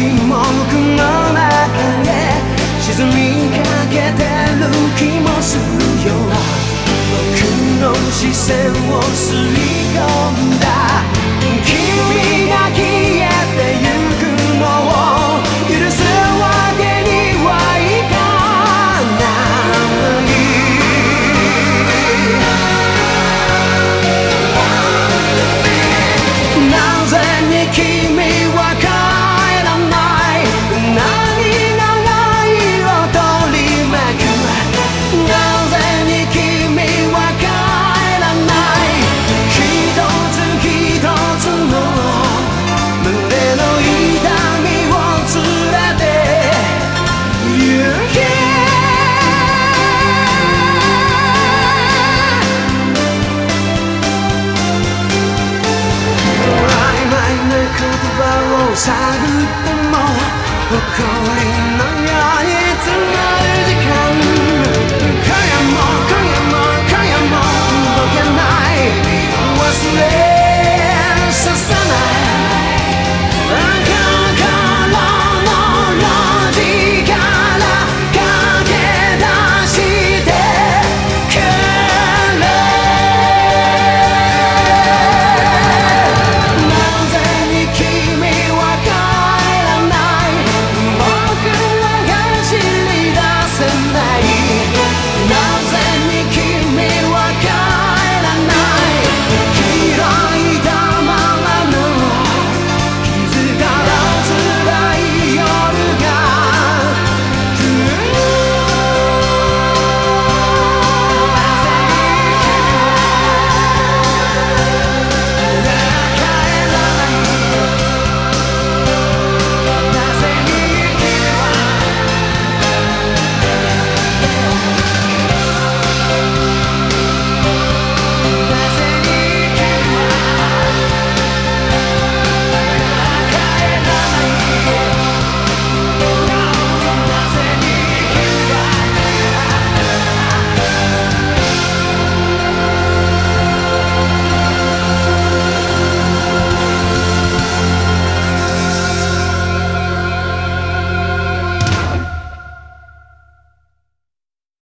沈黙の中へ沈みかけてる気もするよ僕の視線を吸い込んだ探っても誇り